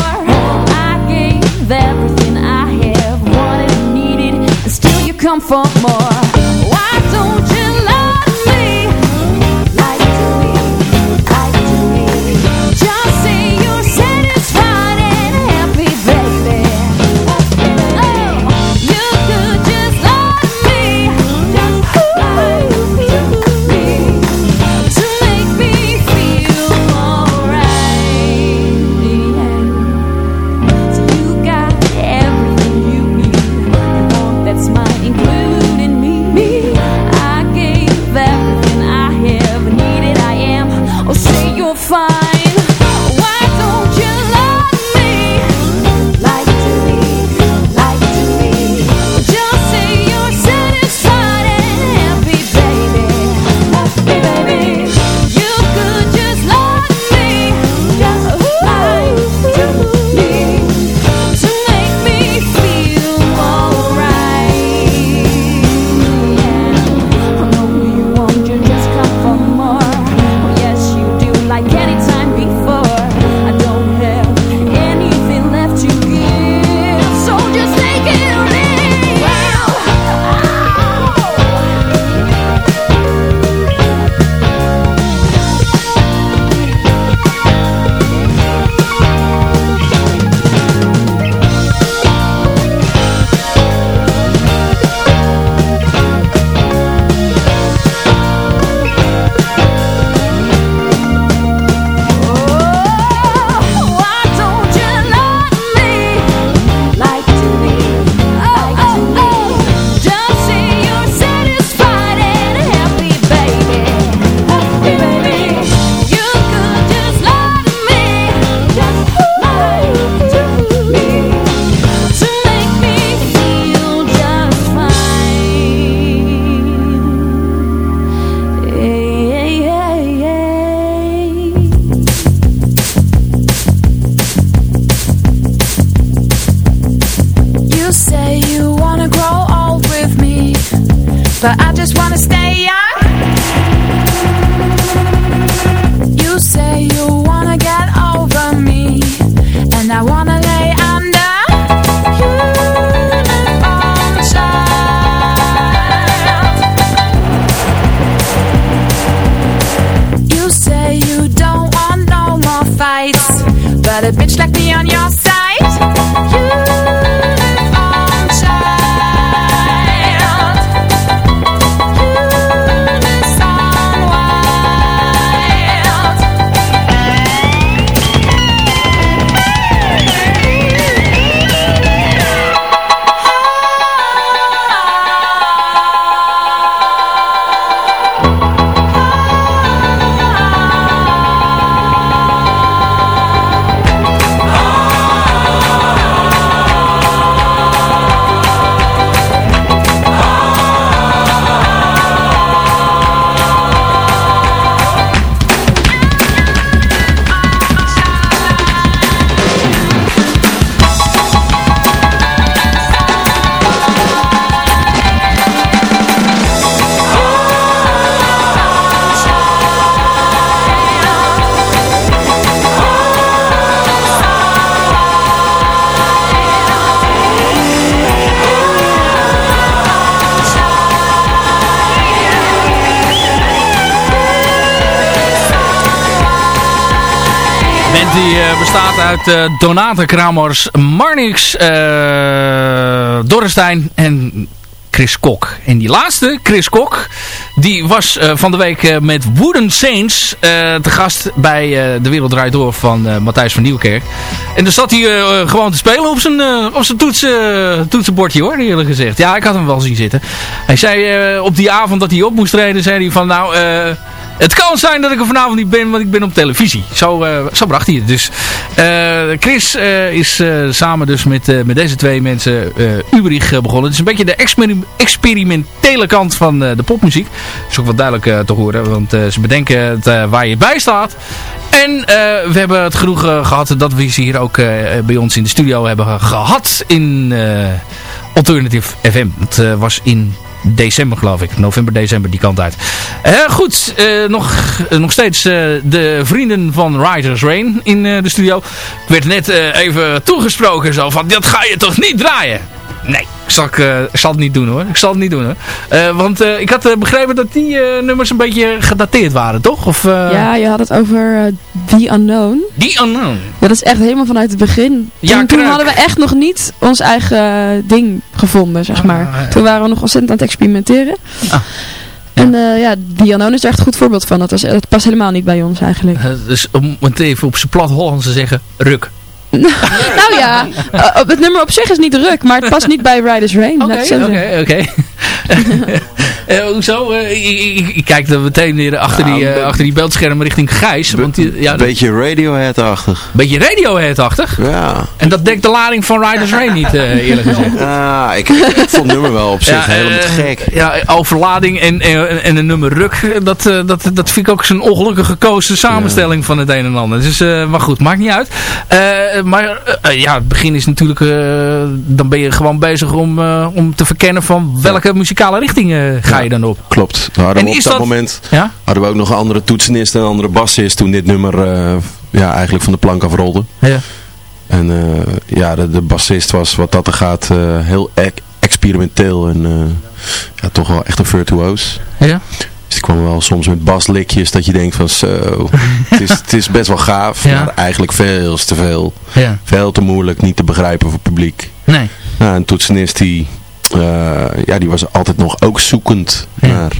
I gave everything I have, wanted and needed, and still you come for more. Uit uh, Donate Kramers, Marnix, uh, Dorrestein en Chris Kok. En die laatste, Chris Kok, die was van de week met Wooden Saints te gast bij De Wereld Draait Door van Matthijs van Nieuwkerk. En dan zat hij gewoon te spelen op zijn, op zijn toetsen, toetsenbordje hoor, eerlijk gezegd. Ja, ik had hem wel zien zitten. Hij zei op die avond dat hij op moest treden, zei hij van nou... Het kan zijn dat ik er vanavond niet ben, want ik ben op televisie. Zo, uh, zo bracht hij het. Dus uh, Chris uh, is samen dus met, met deze twee mensen Ubrich begonnen. Het is een beetje de experim experimentele kant van de popmuziek. Dat is ook wel duidelijk te horen, want ze bedenken waar je bij staat. En we hebben het genoeg gehad dat we ze hier ook bij ons in de studio hebben gehad in Alternative FM. Het was in december geloof ik. November, december, die kant uit. Uh, goed, uh, nog, uh, nog steeds de vrienden van Riders Rain in de studio. Ik werd net even toegesproken zo van, dat ga je toch niet draaien? Nee, zal ik, uh, zal het niet doen hoor. Ik zal het niet doen hoor. Uh, want uh, ik had begrepen dat die nummers een beetje gedateerd waren, toch? Of, Ja, je had het over The Unknown. The Unknown. Ja, dat is echt helemaal vanuit het begin. Ja, toen, toen hadden we echt nog niet ons eigen ding gevonden, zeg maar. Ah, ja. Toen waren we nog ontzettend aan het experimenteren. Ah. En uh, ja, die Unknown is er echt een goed voorbeeld van. Dat, was, dat past helemaal niet bij ons eigenlijk. Uh, dus om het even op zijn plat Hollands te zeggen, ruk. [LAUGHS] nou ja, uh, het nummer op zich is niet druk, maar het past niet bij Riders Rain. Oké, oké, oké. [LAUGHS] Uh, hoezo? Uh, ik, ik, kijk dan meteen weer achter, die, uh, achter die beeldschermen richting Gijs. Want die, ja, beetje Radiohead-achtig. Beetje Radiohead-achtig? Ja. En dat denkt de lading van Riders Rain niet, eerlijk gezegd. Ja, [LAUGHS] ik, ik vond het nummer wel op zich ja, helemaal gek. Ja, overlading en, en, en een nummer ruk, dat, dat, dat vind ik ook zo'n ongelukkig gekozen samenstelling ja. van het een en ander. Dus, maar goed, maakt niet uit. Maar ja, het begin is natuurlijk, dan ben je gewoon bezig om, om te verkennen van welke muzikale richting ga je dan op. Klopt. Nou, hadden we op dat, dat, moment ja? hadden we ook nog een andere toetsenist en een andere bassist toen dit nummer ja, eigenlijk van de plank afrolde. Ja. En uh, ja, de, de bassist was wat dat er gaat uh, heel e experimenteel en ja, toch wel echt een virtuoos. Ja. Dus die kwam wel soms met baslikjes dat je denkt van zo, het, is, het is best wel gaaf, ja. maar eigenlijk veel te veel. Ja. Veel te moeilijk, niet te begrijpen voor het publiek. Nee. Nou, een toetsenist die uh, ja, die was altijd nog ook zoekend ja. naar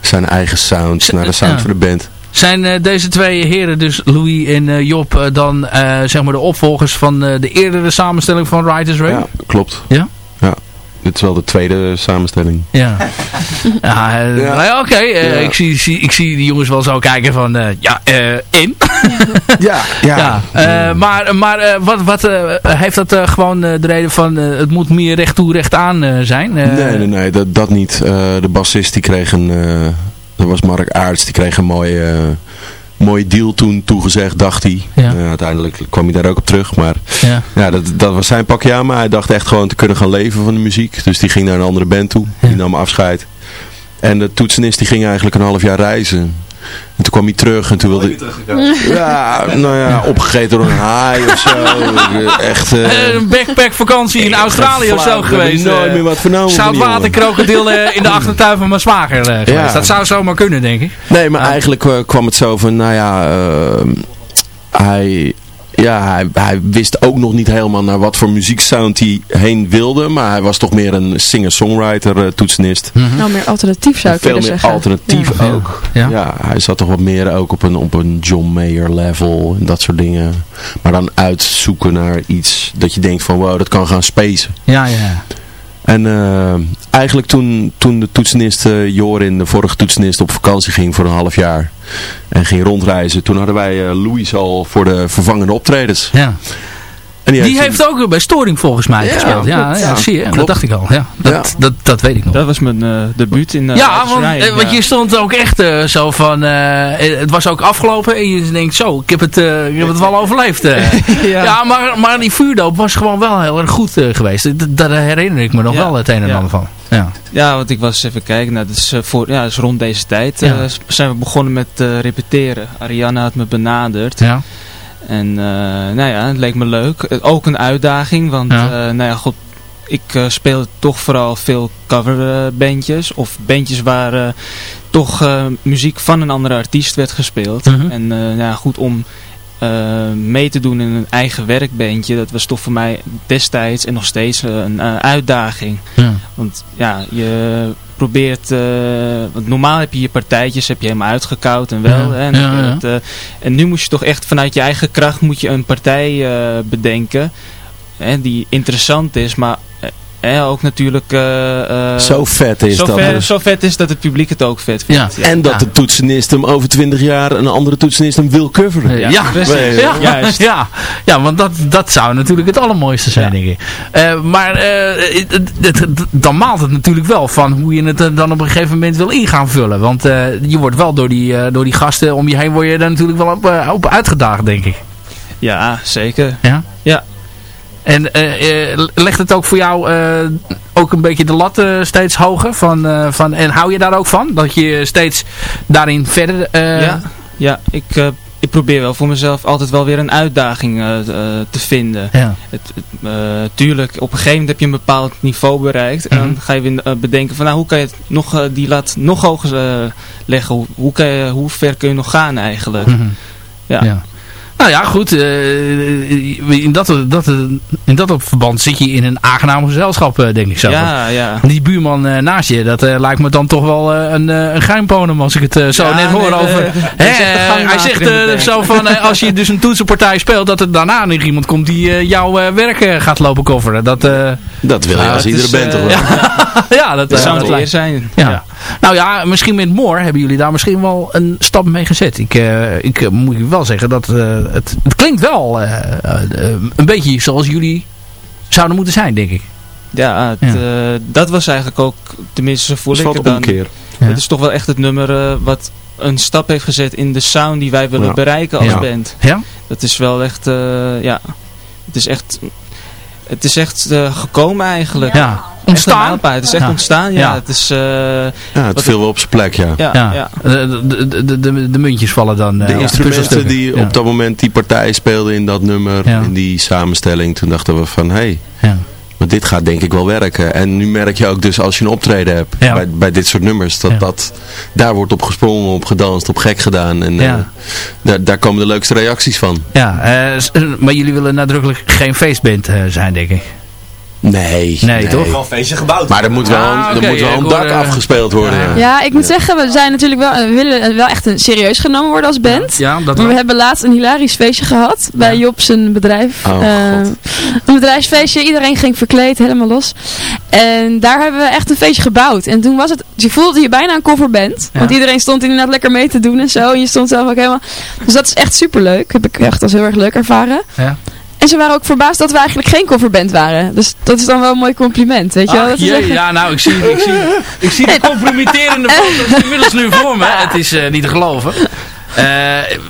zijn eigen sound, naar de sound van de band. Zijn uh, deze twee heren, dus Louis en uh, Job, dan zeg maar de opvolgers van de eerdere samenstelling van Riders Ray? Ja, klopt. Ja? Ja. Dit is wel de tweede samenstelling. Ja. [LAUGHS] ja, uh, ja. oké. Okay. Uh, ja. ik, zie, zie, ik zie die jongens wel zo kijken van, uh, ja, in. [LAUGHS] ja, ja. ja. maar maar wat, wat heeft dat gewoon de reden van, het moet meer recht toe recht aan zijn? nee, nee, nee, dat, dat niet. de bassist die kreeg een, dat was Mark Aarts, die kreeg een mooie mooie deal toen toegezegd, dacht hij. Ja. Uh, uiteindelijk kwam hij daar ook op terug. Maar ja. ja, dat, dat was zijn pakje aan. Maar hij dacht echt gewoon te kunnen gaan leven van de muziek. Dus die ging naar een andere band toe. Die nam afscheid. En de toetsenist die ging eigenlijk een half jaar reizen. En toen kwam hij terug en toen wilde hij... Ja, nou ja, opgegeten door een haai of zo. [LAUGHS] Echt... Uh, een backpackvakantie in [LAUGHS] Australië of zo geweest. nooit meer wat vernomen. Zoutwaterkrokodil in de achtertuin van mijn zwager geweest. Ja. Dat zou zomaar kunnen, denk ik. Nee, maar eigenlijk kwam het zo van, nou ja... Uh, hij ja, hij, hij, wist ook nog niet helemaal naar wat voor muzieksound hij heen wilde. Maar hij was toch meer een singer-songwriter, uh, toetsenist. Mm -hmm. Nou, meer alternatief zou ik Veel meer zeggen. alternatief ja. ook. Ja. ja. hij zat toch wat meer ook op een, op een John Mayer level en dat soort dingen. Maar dan uitzoeken naar iets dat je denkt van wow, dat kan gaan spacen. Ja, ja. En uh, eigenlijk toen, toen de toetsenist uh, Jorin, de vorige toetsenist, op vakantie ging voor een half jaar. En ging rondreizen. Toen hadden wij uh, Louis al voor de vervangende optredens. Ja. En die, die heeft, ook bij Storing volgens mij ja, gespeeld. Ja, ja, zie je. Dat dacht ik al. Ja, dat, ja. dat, dat weet ik nog. Dat was mijn uh, debuut in uh, Ja, want, uh, want je stond ook echt uh, zo van... het was ook afgelopen en je denkt zo, ik heb het, ik heb het wel overleefd. [LAUGHS] ja, ja maar, maar die vuurdoop was gewoon wel heel erg goed geweest. Daar herinner ik me nog wel het een en ander van. Ja. ja, want ik was even kijken. Nou, dat is, voor, ja, dat is rond deze tijd ja. zijn we begonnen met repeteren. Ariane had me benaderd. Ja. En uh, nou ja, het leek me leuk. Ook een uitdaging, want ja. Uh, nou ja, goed, ik speelde toch vooral veel coverbandjes. of bandjes waar toch muziek van een andere artiest werd gespeeld. Mhm. En nou ja, goed, om eh, mee te doen in een eigen werkbeentje, dat was toch voor mij destijds en nog steeds een eh, uitdaging. Ja. Want ja, je probeert, eh, want normaal heb je je partijtjes heb je helemaal uitgekoud en wel. Ja, hè, en, ja, ja. het, eh, en nu moet je toch echt vanuit je eigen kracht moet je een partij eh, bedenken hè, die interessant is, maar eh, hè, ook natuurlijk eh, eh, Zo vet is zo, dat. ver- dus. zo vet is dat het publiek het ook vet vindt. Ja. En dat Ja. de toetsenist hem over 20 jaar een andere toetsenist hem wil coveren. Ja, ja, precies. ja, [LAUGHS] Juist. ja, ja, want dat, dat zou natuurlijk het allermooiste zijn, denk ik. Eh, maar eh, het- het- het- dan maalt het natuurlijk wel van hoe je het er dan op een gegeven moment wil in gaan vullen. Want eh, je wordt wel door die, eh, door die gasten om je heen word je daar natuurlijk wel op, op uitgedaagd, denk ik. Ja, zeker. Ja? Ja. En eh, eh, legt het ook voor jou eh, ook een beetje de lat steeds hoger? Van, van, en hou je daar ook van? Dat je steeds daarin verder... ja, ja ik, ik probeer wel voor mezelf altijd wel weer een uitdaging te vinden. ja. Het, het, tuurlijk, op een gegeven moment heb je een bepaald niveau bereikt. En Mhm. dan ga je weer bedenken van nou, hoe kan je het nog, die lat nog hoger leggen? Hoe, hoe, kan je, hoe ver kun je nog gaan eigenlijk? Mhm. Ja. Nou ja, goed. eh, in, dat, dat, in dat verband zit je in een aangenaam gezelschap, eh, denk ik zo. Ja, ja. Die buurman eh, naast je, dat eh, lijkt me dan toch wel eh, een, eh, een geheimponem als ik het eh, zo Ja, net hoor nee, over... eh, Hè, eh, hij zegt eh, band. zo van, eh, als je dus een toetsenpartij speelt, dat er daarna nog iemand komt die eh, jouw eh, werk eh, gaat lopen coveren. Dat, eh, Dat wil je als het iedere band eh, toch [LAUGHS] wel. ja, dat, Dat eh, zou lijkt- eer zijn. Ja. Nou ja, misschien met Moore hebben jullie daar misschien wel een stap mee gezet. Ik, eh, ik eh, moet je wel zeggen dat eh, het, het klinkt wel eh, eh, een beetje zoals jullie zouden moeten zijn, denk ik. Ja, het, Ja. eh, dat was eigenlijk ook, tenminste voel Dat is ik het dan. Ja. Het is toch wel echt het nummer wat een stap heeft gezet in de sound die wij willen Ja. bereiken als Ja. band. Ja? Dat is wel echt, eh, ja, het is echt, het is echt eh, gekomen eigenlijk. Ja. Ontstaan? mijlpaal. Het is echt Ja. ontstaan, ja. Ja. Het is, eh, Ja, het viel wel op zijn plek, ja. ja, Ja. De, de, de, muntjes vallen dan. eh, De instrumenten die Ja. op dat moment die partij speelden in dat nummer, Ja. in die samenstelling, toen dachten we van, hé, hey, Maar dit gaat denk ik wel werken. En nu merk je ook dus als je een optreden hebt Ja. bij, bij dit soort nummers, dat, Ja. dat daar wordt op gesprongen, op gedanst, op gek gedaan. En Ja. eh, daar, daar komen de leukste reacties van. Ja, eh, eh, maar jullie willen nadrukkelijk geen feestband zijn, denk ik. Nee. Nee, toch? Gewoon feestje gebouwd. Maar er moet wel, Ah, er moet wel een dak afgespeeld worden. Ja. Ja, ik moet zeggen, we zijn natuurlijk wel, we willen wel echt een, serieus genomen worden als band. Ja, dat Maar we hebben laatst een hilarisch feestje gehad bij Ja. Job zijn bedrijf. Oh, Eh, God. een bedrijfsfeestje, iedereen ging verkleed, helemaal los. En daar hebben we echt een feestje gebouwd. En toen was het, je voelde je bijna een coverband. Ja. Want iedereen stond inderdaad lekker mee te doen en zo. En je stond zelf ook helemaal... Dus dat is echt superleuk. Heb ik echt als heel erg leuk ervaren. Ja. En ze waren ook verbaasd dat we eigenlijk geen coverband waren. Dus dat is dan wel een mooi compliment, weet je wel. Dat zeggen- ja, nou, ik zie, ik zie, ik zie de compromitterende [LAUGHS] foto's inmiddels nu voor me. Het is eh, niet te geloven. Eh,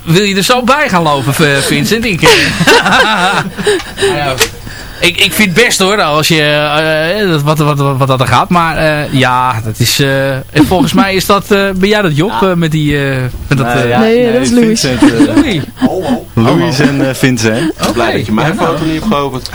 wil je er zo bij gaan lopen, Vincent? Ik, eh, [LAUGHS] Nou ja, ik, ik vind het best hoor, als je, eh, dat- wat, wat, wat, wat dat er gaat. Maar eh, ja, dat is, eh, en volgens mij is dat, ben jij dat Job, met die, eh, met dat, eh, Nee, dat is Louis. Vincent, eh, Louis. En eh, Vincent. Blij dat je mijn Ja, nou. foto niet hebt geopend.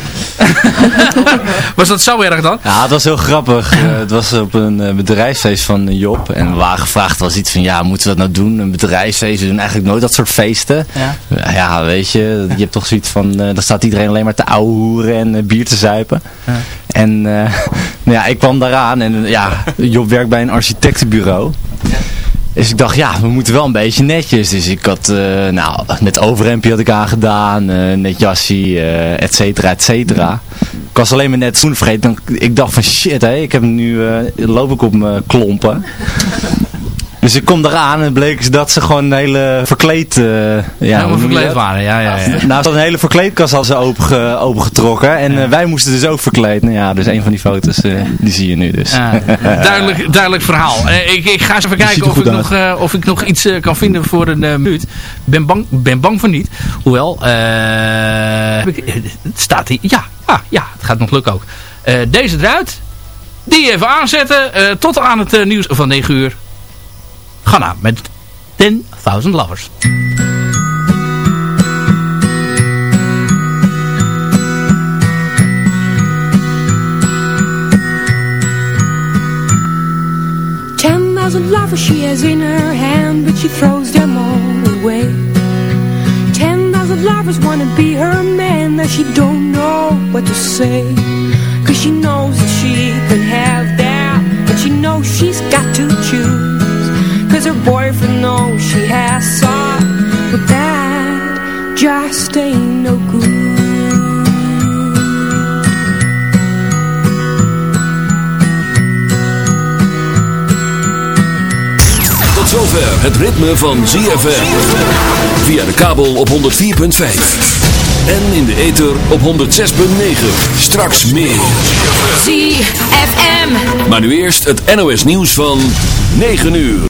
[LAUGHS] Was dat zo erg dan? Ja, het was heel grappig. Eh, het was op een eh, bedrijfsfeest van eh, Job. En we waren gevraagd, was iets van, ja, moeten we dat nou doen? Een bedrijfsfeest, we doen eigenlijk nooit dat soort feesten. Ja. Ja, weet je, je hebt toch zoiets van, eh dan staat iedereen alleen maar te ouwehoeren en bier te zuipen. Ja. En eh, [LAUGHS] nou ja, ik kwam daaraan en ja, Job werkt bij een architectenbureau. Dus ik dacht, ja, we moeten wel een beetje netjes. Dus ik had, eh, nou, net overhemdje had ik aangedaan, eh net jassie, eh et cetera, et cetera. Ik was alleen maar net schoenen vergeten. Ik dacht van shit, hè, ik heb nu, loop ik op mijn klompen. Dus ik kom eraan en bleek dat ze gewoon een hele verkleed... eh ja, Helemaal verkleed waren, ja, ja, ja. Nou, ze hadden een hele verkleedkast hadden ze open, opengetrokken. En eh, wij moesten dus ook verkleed. Nou ja, dus een van die foto's, eh, die zie je nu dus. Ja, [LAUGHS] duidelijk, duidelijk verhaal. Ik, ik ga eens even kijken of ik, nog, of ik nog iets kan vinden voor een eh, minuut. Ben bang, ben bang voor niet. Hoewel, ik- het staat hier. Ja, ja, ja, het gaat nog lukken ook. Deze eruit. Die even aanzetten. tot aan het nieuws van 9 uur. Ga na met 10.000 Lovers. Ten thousand lovers she has in her hand, but she throws them all away. Ten thousand lovers wanna be her man That she don't know what to say Cause she knows that she can have her boyfriend she has But that just ain't no good Tot zover het ritme van ZFM. Via de kabel op 104.5. En in de ether op 106.9. Straks meer. ZFM. Maar nu eerst het NOS nieuws van 9 uur.